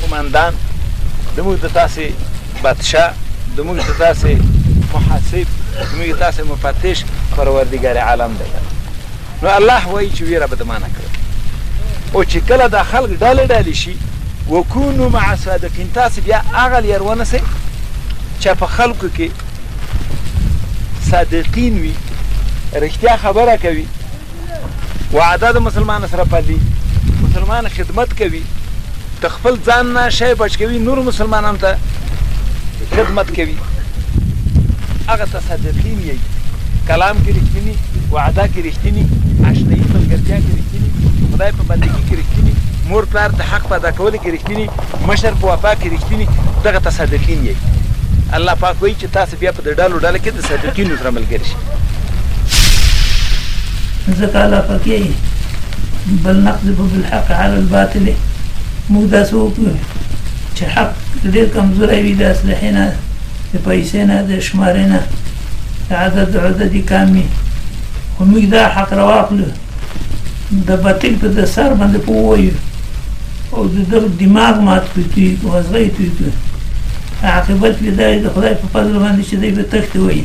قوماندان د موږ د تاسې بادشاه د موږ د تاسې محاسب د موږ د تاسې مفتش پروردګار عالم دی نو الله وایي چې ویره به د ما نه کړې او چې کله دا خلک ډلې ډلې شي وکونو مع صادقین تاسې بیا هغه لیر ونسئ چې په خلکو کې صادقین وي رښتیا خبره کوي وعده د مسلمان سره پالي مسلمان خدمت کوي د خپل ځان نه شی بچ کوي نور مسلمانانو ته خدمت کوي هغه ته صادقین یي کلام کې رښتینی وعده کې رښتینی آشنایی ملګرتیا کې رښتینی خدای په بندگی کې رښتینی مور پلار د حق په ادا کولو کې رښتینی مشر په وفا کې رښتینی دغه ته صادقین یي الله پاک وایي چې تاسو بیا په د ډلو ډله کې د صادقینو سره ملګري شئ ځکه الله پاک یې بل نقذب بالحق على الباطل موږ دا څه وکړو چې حق ډېر کمزوری وي د اسلحې نه د پیسې نه د شمارې نه د عدد عددي کم وي خو موږ دا حق راواخلو د باطل په د سر باندې په ووایو او د ده دماغ مات کړو توی کړو هزغه یې توی کړو عاقبت به دا د خدای په فضل باندې چې دی به تښتې وایي